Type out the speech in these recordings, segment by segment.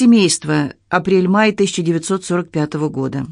Семейство. Апрель-май 1945 года.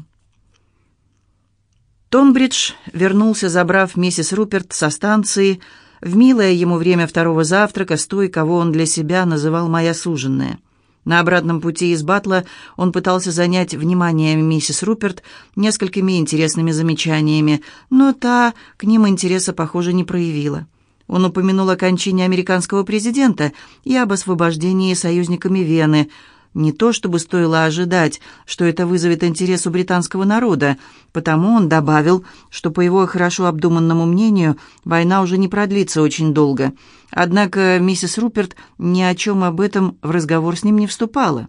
Тонбридж вернулся, забрав миссис Руперт со станции в милое ему время второго завтрака с той, кого он для себя называл «моя суженная». На обратном пути из Батла он пытался занять внимание миссис Руперт несколькими интересными замечаниями, но та к ним интереса, похоже, не проявила. Он упомянул о кончине американского президента и об освобождении союзниками Вены – не то чтобы стоило ожидать, что это вызовет интерес у британского народа, потому он добавил, что, по его хорошо обдуманному мнению, война уже не продлится очень долго. Однако миссис Руперт ни о чем об этом в разговор с ним не вступала.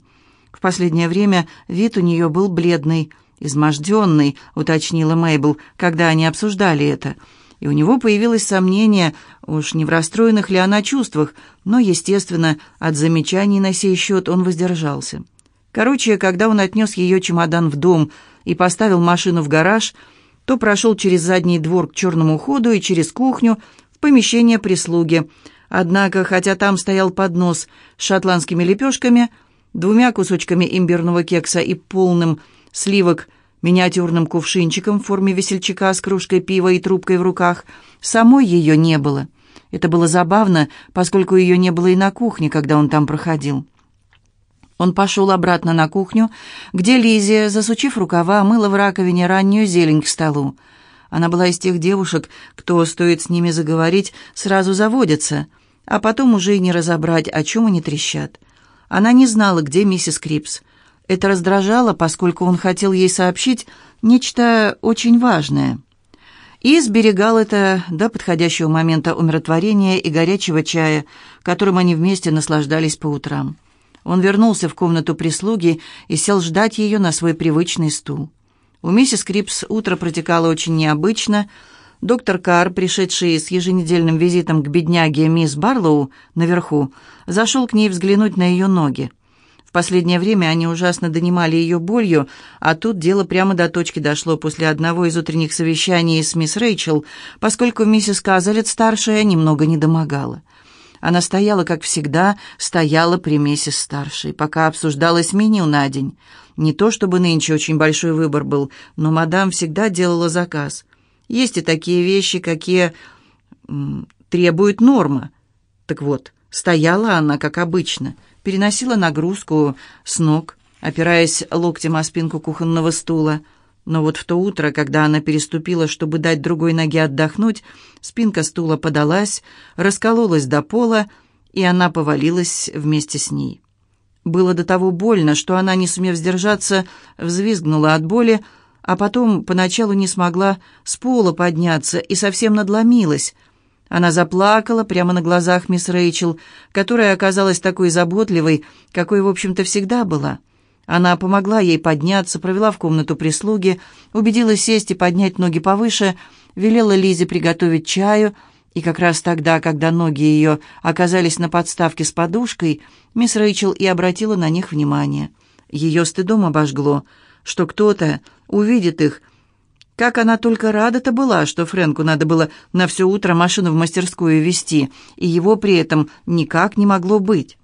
В последнее время вид у нее был бледный, изможденный, уточнила Мейбл, когда они обсуждали это – и у него появилось сомнение, уж не в расстроенных ли она чувствах, но, естественно, от замечаний на сей счет он воздержался. Короче, когда он отнес ее чемодан в дом и поставил машину в гараж, то прошел через задний двор к черному ходу и через кухню в помещение прислуги. Однако, хотя там стоял поднос с шотландскими лепешками, двумя кусочками имбирного кекса и полным сливок – миниатюрным кувшинчиком в форме весельчака с кружкой пива и трубкой в руках. Самой ее не было. Это было забавно, поскольку ее не было и на кухне, когда он там проходил. Он пошел обратно на кухню, где Лизия, засучив рукава, мыла в раковине раннюю зелень к столу. Она была из тех девушек, кто, стоит с ними заговорить, сразу заводится, а потом уже и не разобрать, о чем они трещат. Он не знал, где миссис Крипс. Это раздражало, поскольку он хотел ей сообщить нечто очень важное. И сберегал это до подходящего момента умиротворения и горячего чая, которым они вместе наслаждались по утрам. Он вернулся в комнату прислуги и сел ждать ее на свой привычный стул. У миссис Крипс утро протекало очень необычно. Доктор Карр, пришедший с еженедельным визитом к бедняге мисс Барлоу наверху, зашел к ней взглянуть на ее ноги. В последнее время они ужасно донимали ее болью, а тут дело прямо до точки дошло после одного из утренних совещаний с мисс Рэйчел, поскольку миссис Казалет-старшая немного не домогала. Она стояла, как всегда, стояла при миссис старшей, пока обсуждалось меню на день. Не то чтобы нынче очень большой выбор был, но мадам всегда делала заказ. Есть и такие вещи, какие требуют норма. Так вот, стояла она, как обычно — переносила нагрузку с ног, опираясь локтем о спинку кухонного стула. Но вот в то утро, когда она переступила, чтобы дать другой ноге отдохнуть, спинка стула подалась, раскололась до пола, и она повалилась вместе с ней. Было до того больно, что она, не сумев сдержаться, взвизгнула от боли, а потом поначалу не смогла с пола подняться и совсем надломилась — она заплакала прямо на глазах мисс Рэйчел, которая оказалась такой заботливой, какой, в общем-то, всегда была. Она помогла ей подняться, провела в комнату прислуги, убедила сесть и поднять ноги повыше, велела Лизе приготовить чаю, и как раз тогда, когда ноги ее оказались на подставке с подушкой, мисс Рэйчел и обратила на них внимание. Ее стыдом обожгло, что кто-то увидит их как она только рада-то была, что Фрэнку надо было на все утро машину в мастерскую везти, и его при этом никак не могло быть.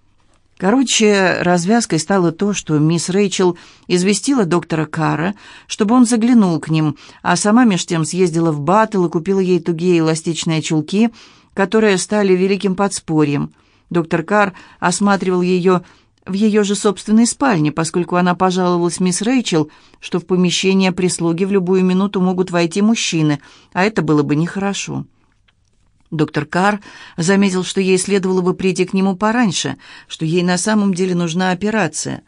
Короче, развязкой стало то, что мисс Рэйчел известила доктора Кара, чтобы он заглянул к ним, а сама меж тем съездила в Баттл и купила ей тугие эластичные чулки, которые стали великим подспорьем. Доктор Кар осматривал ее в ее же собственной спальне, поскольку она пожаловалась мисс Рэйчел, что в помещение прислуги в любую минуту могут войти мужчины, а это было бы нехорошо. Доктор Карр заметил, что ей следовало бы прийти к нему пораньше, что ей на самом деле нужна операция.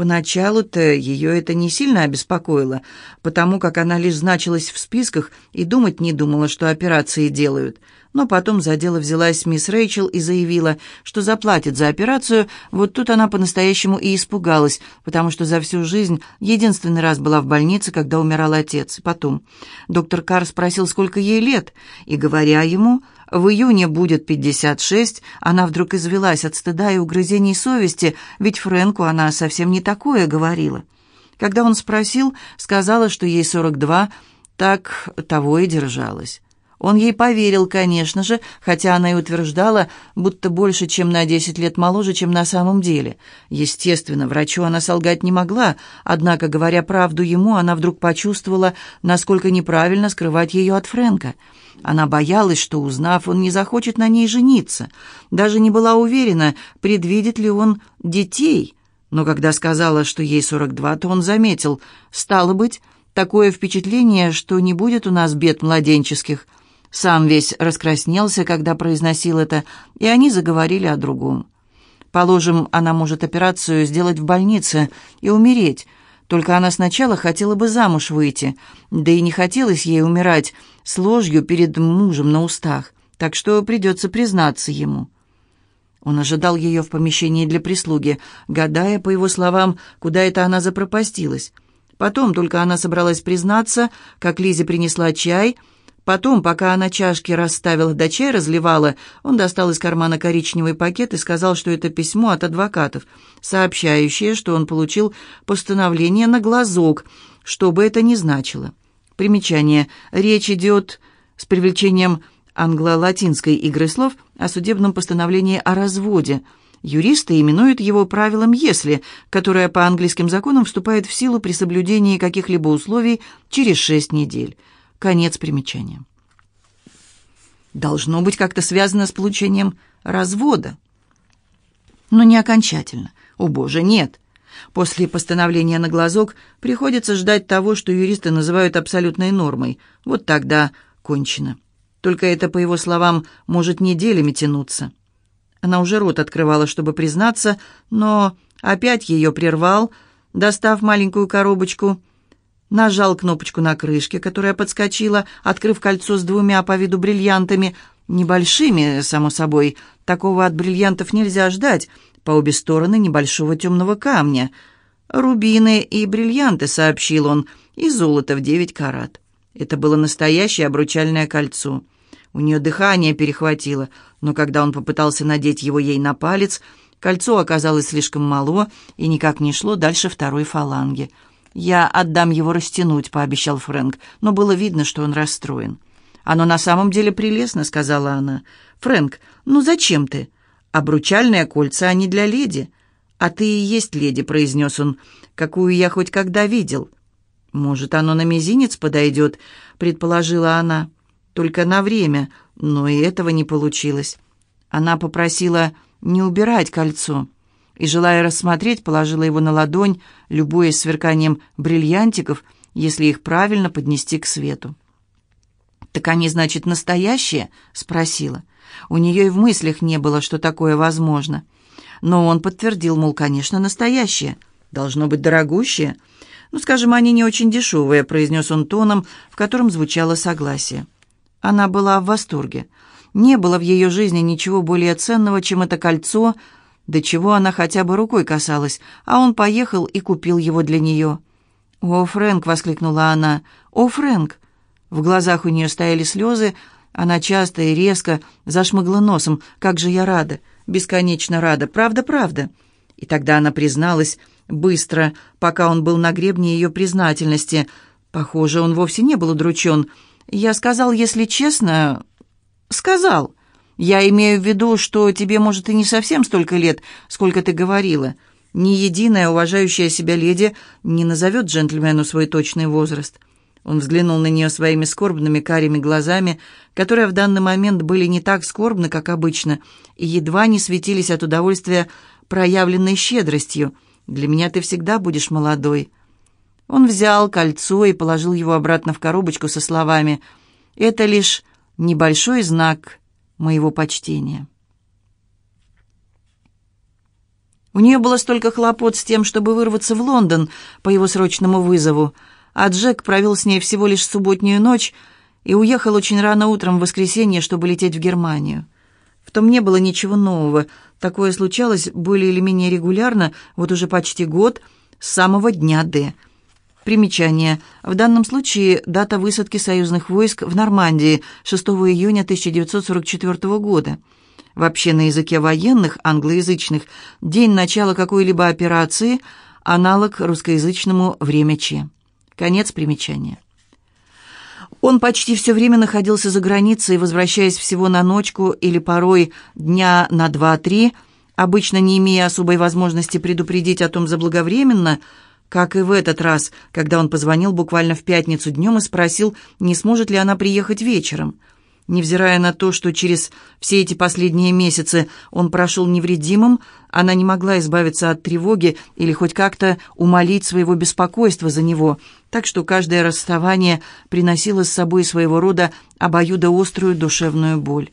Поначалу-то ее это не сильно обеспокоило, потому как она лишь значилась в списках и думать не думала, что операции делают – но потом за дело взялась мисс Рэйчел и заявила, что заплатит за операцию. Вот тут она по-настоящему и испугалась, потому что за всю жизнь единственный раз была в больнице, когда умирал отец. Потом доктор Карр спросил, сколько ей лет, и, говоря ему, в июне будет 56, она вдруг извелась от стыда и угрызений совести, ведь Фрэнку она совсем не такое говорила. Когда он спросил, сказала, что ей 42, так того и держалась. Он ей поверил, конечно же, хотя она и утверждала, будто больше, чем на десять лет моложе, чем на самом деле. Естественно, врачу она солгать не могла, однако, говоря правду ему, она вдруг почувствовала, насколько неправильно скрывать ее от Фрэнка. Она боялась, что, узнав, он не захочет на ней жениться. Даже не была уверена, предвидит ли он детей. Но когда сказала, что ей сорок два, то он заметил, «Стало быть, такое впечатление, что не будет у нас бед младенческих». Сам весь раскраснелся, когда произносил это, и они заговорили о другом. Положим, она может операцию сделать в больнице и умереть, только она сначала хотела бы замуж выйти, да и не хотелось ей умирать с ложью перед мужем на устах, так что придется признаться ему. Он ожидал ее в помещении для прислуги, гадая, по его словам, куда это она запропастилась. Потом только она собралась признаться, как Лизе принесла чай — Потом, пока она чашки расставила до чая разливала, он достал из кармана коричневый пакет и сказал, что это письмо от адвокатов, сообщающее, что он получил постановление на глазок, что бы это ни значило. Примечание. Речь идет с привлечением англо-латинской игры слов о судебном постановлении о разводе. Юристы именуют его правилом «если», которое по английским законам вступает в силу при соблюдении каких-либо условий через шесть недель. Конец примечания. Должно быть как-то связано с получением развода. Но не окончательно. О боже, нет. После постановления на глазок приходится ждать того, что юристы называют абсолютной нормой. Вот тогда кончено. Только это, по его словам, может неделями тянуться. Она уже рот открывала, чтобы признаться, но опять ее прервал, достав маленькую коробочку нажал кнопочку на крышке, которая подскочила, открыв кольцо с двумя по виду бриллиантами, небольшими, само собой. Такого от бриллиантов нельзя ждать, по обе стороны небольшого темного камня. «Рубины и бриллианты», — сообщил он, — «и золото в девять карат». Это было настоящее обручальное кольцо. У нее дыхание перехватило, но когда он попытался надеть его ей на палец, кольцо оказалось слишком мало и никак не шло дальше второй фаланги — «Я отдам его растянуть», — пообещал Фрэнк, но было видно, что он расстроен. «Оно на самом деле прелестно», — сказала она. «Фрэнк, ну зачем ты? Обручальные кольца, они для леди». «А ты и есть леди», — произнес он, — «какую я хоть когда видел». «Может, оно на мизинец подойдет», — предположила она. «Только на время, но и этого не получилось». Она попросила не убирать кольцо и, желая рассмотреть, положила его на ладонь, любуясь сверканием бриллиантиков, если их правильно поднести к свету. «Так они, значит, настоящие?» — спросила. У нее и в мыслях не было, что такое возможно. Но он подтвердил, мол, конечно, настоящие. Должно быть дорогущие. «Ну, скажем, они не очень дешевые», — произнес он тоном, в котором звучало согласие. Она была в восторге. Не было в ее жизни ничего более ценного, чем это кольцо — до чего она хотя бы рукой касалась, а он поехал и купил его для нее. «О, Фрэнк!» — воскликнула она. «О, Фрэнк!» В глазах у нее стояли слезы, она часто и резко зашмыгла носом. «Как же я рада! Бесконечно рада! Правда, правда!» И тогда она призналась, быстро, пока он был на гребне ее признательности. Похоже, он вовсе не был удручен. «Я сказал, если честно...» «Сказал!» Я имею в виду, что тебе, может, и не совсем столько лет, сколько ты говорила. Ни единая уважающая себя леди не назовет джентльмену свой точный возраст». Он взглянул на нее своими скорбными карими глазами, которые в данный момент были не так скорбны, как обычно, и едва не светились от удовольствия проявленной щедростью. «Для меня ты всегда будешь молодой». Он взял кольцо и положил его обратно в коробочку со словами «Это лишь небольшой знак моего почтения. У нее было столько хлопот с тем, чтобы вырваться в Лондон по его срочному вызову, а Джек провел с ней всего лишь субботнюю ночь и уехал очень рано утром в воскресенье, чтобы лететь в Германию. В том не было ничего нового. Такое случалось более или менее регулярно, вот уже почти год, с самого дня «Д». Примечание. В данном случае дата высадки союзных войск в Нормандии 6 июня 1944 года. Вообще на языке военных, англоязычных, день начала какой-либо операции – аналог русскоязычному «время Ч». Конец примечания. Он почти все время находился за границей, возвращаясь всего на ночку или порой дня на два-три, обычно не имея особой возможности предупредить о том заблаговременно, как и в этот раз, когда он позвонил буквально в пятницу днем и спросил, не сможет ли она приехать вечером. Невзирая на то, что через все эти последние месяцы он прошел невредимым, она не могла избавиться от тревоги или хоть как-то умолить своего беспокойства за него, так что каждое расставание приносило с собой своего рода обоюдоострую душевную боль.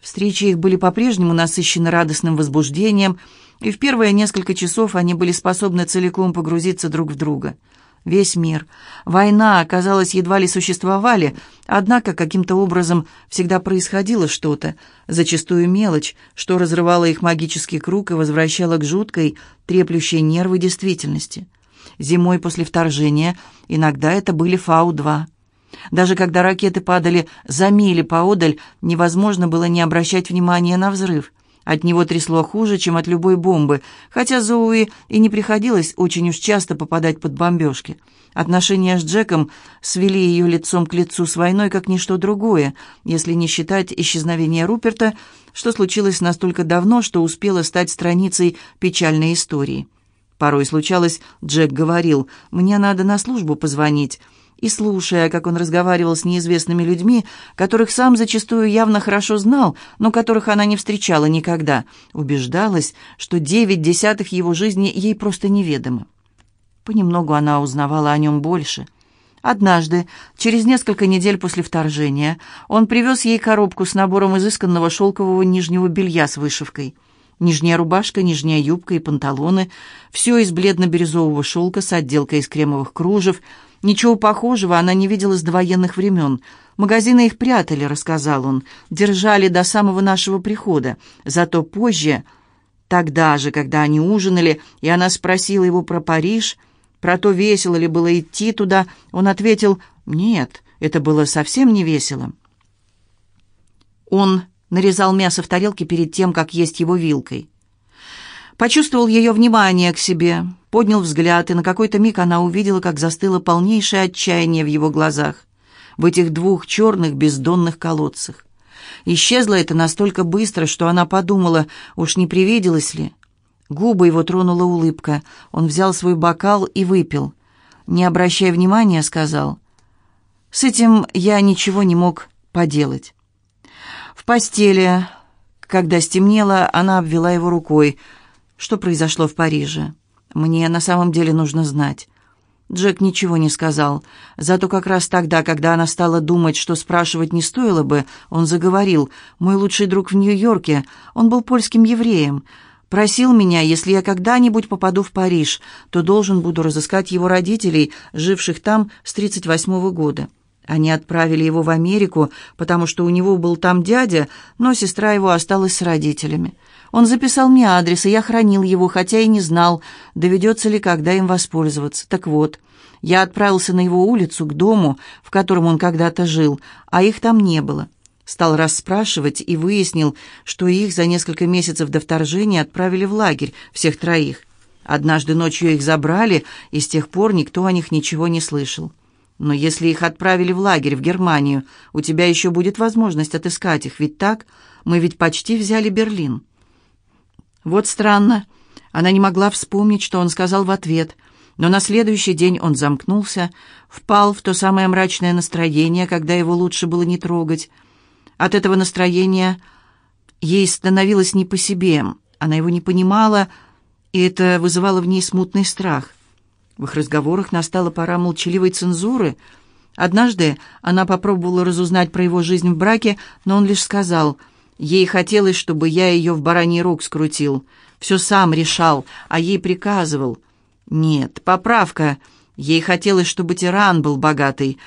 Встречи их были по-прежнему насыщены радостным возбуждением, и в первые несколько часов они были способны целиком погрузиться друг в друга – весь мир. Война, казалось, едва ли существовали, однако каким-то образом всегда происходило что-то, зачастую мелочь, что разрывало их магический круг и возвращало к жуткой, треплющей нервы действительности. Зимой после вторжения иногда это были Фау-2. Даже когда ракеты падали за мили поодаль, невозможно было не обращать внимания на взрыв. От него трясло хуже, чем от любой бомбы, хотя Зоуи и не приходилось очень уж часто попадать под бомбежки. Отношения с Джеком свели ее лицом к лицу с войной, как ничто другое, если не считать исчезновения Руперта, что случилось настолько давно, что успело стать страницей печальной истории. Порой случалось, Джек говорил, «Мне надо на службу позвонить» и слушая, как он разговаривал с неизвестными людьми, которых сам зачастую явно хорошо знал, но которых она не встречала никогда, убеждалась, что девять десятых его жизни ей просто неведомы. Понемногу она узнавала о нем больше. Однажды, через несколько недель после вторжения, он привез ей коробку с набором изысканного шелкового нижнего белья с вышивкой – Нижняя рубашка, нижняя юбка и панталоны. Все из бледно-бирюзового шелка с отделкой из кремовых кружев. Ничего похожего она не видела с довоенных времен. Магазины их прятали, рассказал он. Держали до самого нашего прихода. Зато позже, тогда же, когда они ужинали, и она спросила его про Париж, про то, весело ли было идти туда, он ответил «Нет, это было совсем не весело». Он нарезал мясо в тарелке перед тем, как есть его вилкой. Почувствовал ее внимание к себе, поднял взгляд, и на какой-то миг она увидела, как застыло полнейшее отчаяние в его глазах, в этих двух черных бездонных колодцах. Исчезло это настолько быстро, что она подумала, уж не привиделось ли. Губы его тронула улыбка. Он взял свой бокал и выпил. Не обращая внимания, сказал, «С этим я ничего не мог поделать». В постели, когда стемнело, она обвела его рукой. Что произошло в Париже? Мне на самом деле нужно знать. Джек ничего не сказал. Зато как раз тогда, когда она стала думать, что спрашивать не стоило бы, он заговорил. «Мой лучший друг в Нью-Йорке, он был польским евреем. Просил меня, если я когда-нибудь попаду в Париж, то должен буду разыскать его родителей, живших там с 38 -го года. Они отправили его в Америку, потому что у него был там дядя, но сестра его осталась с родителями. Он записал мне адрес, и я хранил его, хотя и не знал, доведется ли когда им воспользоваться. Так вот, я отправился на его улицу, к дому, в котором он когда-то жил, а их там не было. Стал расспрашивать и выяснил, что их за несколько месяцев до вторжения отправили в лагерь, всех троих. Однажды ночью их забрали, и с тех пор никто о них ничего не слышал. Но если их отправили в лагерь в Германию, у тебя еще будет возможность отыскать их, ведь так? Мы ведь почти взяли Берлин». Вот странно. Она не могла вспомнить, что он сказал в ответ. Но на следующий день он замкнулся, впал в то самое мрачное настроение, когда его лучше было не трогать. От этого настроения ей становилось не по себе. Она его не понимала, и это вызывало в ней смутный страх. В их разговорах настала пора молчаливой цензуры. Однажды она попробовала разузнать про его жизнь в браке, но он лишь сказал, «Ей хотелось, чтобы я ее в бараний рог скрутил. Все сам решал, а ей приказывал». «Нет, поправка. Ей хотелось, чтобы тиран был богатый.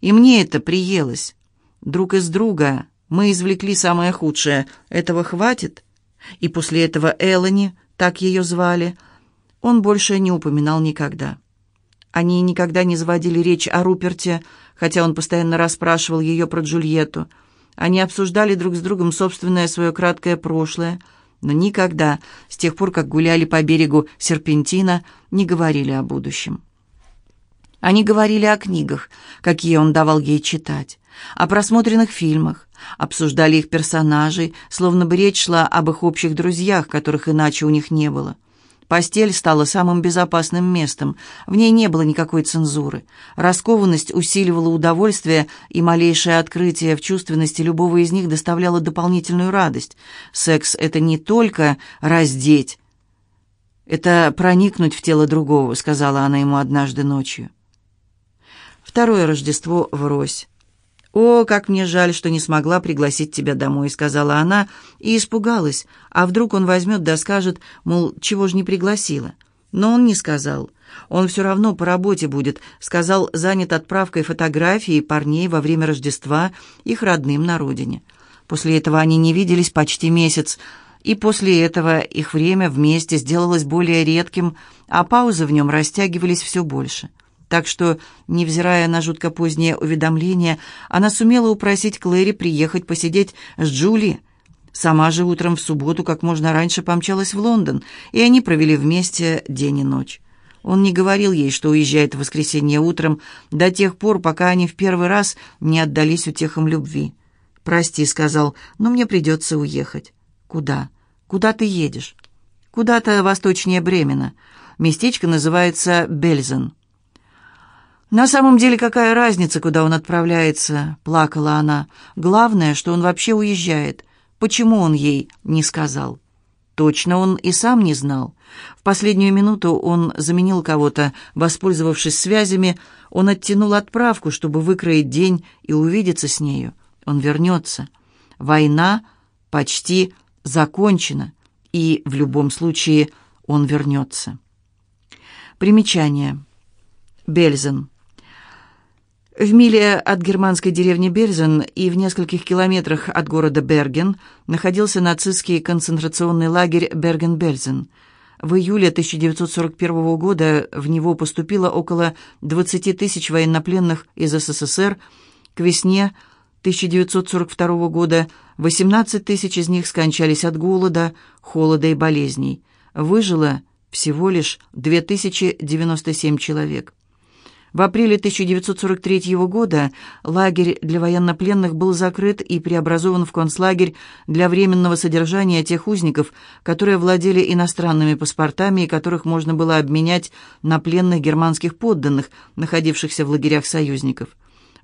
И мне это приелось. Друг из друга мы извлекли самое худшее. Этого хватит?» И после этого Элони, так ее звали, — он больше не упоминал никогда. Они никогда не заводили речь о Руперте, хотя он постоянно расспрашивал ее про Джульетту. Они обсуждали друг с другом собственное свое краткое прошлое, но никогда, с тех пор, как гуляли по берегу Серпентина, не говорили о будущем. Они говорили о книгах, какие он давал ей читать, о просмотренных фильмах, обсуждали их персонажей, словно бы речь шла об их общих друзьях, которых иначе у них не было. Постель стала самым безопасным местом, в ней не было никакой цензуры. Раскованность усиливала удовольствие, и малейшее открытие в чувственности любого из них доставляло дополнительную радость. Секс — это не только раздеть, это проникнуть в тело другого, сказала она ему однажды ночью. Второе Рождество врозь. «О, как мне жаль, что не смогла пригласить тебя домой», — сказала она и испугалась. А вдруг он возьмет да скажет, мол, чего ж не пригласила. Но он не сказал. Он все равно по работе будет, сказал, занят отправкой фотографий парней во время Рождества их родным на родине. После этого они не виделись почти месяц, и после этого их время вместе сделалось более редким, а паузы в нем растягивались все больше. Так что, невзирая на жутко позднее уведомление, она сумела упросить Клэри приехать посидеть с Джули. Сама же утром в субботу как можно раньше помчалась в Лондон, и они провели вместе день и ночь. Он не говорил ей, что уезжает в воскресенье утром, до тех пор, пока они в первый раз не отдались утехам любви. «Прости», — сказал, — «но мне придется уехать». «Куда? Куда ты едешь?» «Куда-то восточнее Бремена. Местечко называется Бельзен». «На самом деле какая разница, куда он отправляется?» — плакала она. «Главное, что он вообще уезжает. Почему он ей не сказал?» Точно он и сам не знал. В последнюю минуту он заменил кого-то, воспользовавшись связями, он оттянул отправку, чтобы выкроить день и увидеться с нею. Он вернется. Война почти закончена, и в любом случае он вернется. Примечание. Бельзен. В миле от германской деревни Бельзен и в нескольких километрах от города Берген находился нацистский концентрационный лагерь Берген-Бельзен. В июле 1941 года в него поступило около 20 тысяч военнопленных из СССР. К весне 1942 года 18 тысяч из них скончались от голода, холода и болезней. Выжило всего лишь 2097 человек. В апреле 1943 года лагерь для военнопленных был закрыт и преобразован в концлагерь для временного содержания тех узников, которые владели иностранными паспортами и которых можно было обменять на пленных германских подданных, находившихся в лагерях союзников.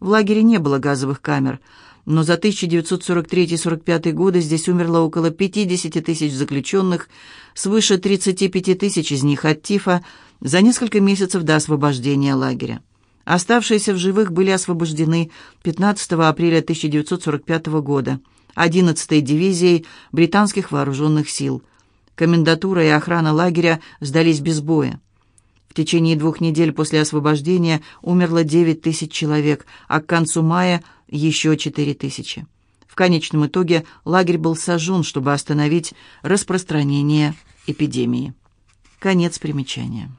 В лагере не было газовых камер, но за 1943-45 годы здесь умерло около 50 тысяч заключенных, свыше 35 тысяч из них от тифа, за несколько месяцев до освобождения лагеря. Оставшиеся в живых были освобождены 15 апреля 1945 года 11-й дивизией британских вооруженных сил. Комендатура и охрана лагеря сдались без боя. В течение двух недель после освобождения умерло 9 тысяч человек, а к концу мая еще 4 тысячи. В конечном итоге лагерь был сожжен, чтобы остановить распространение эпидемии. Конец примечания.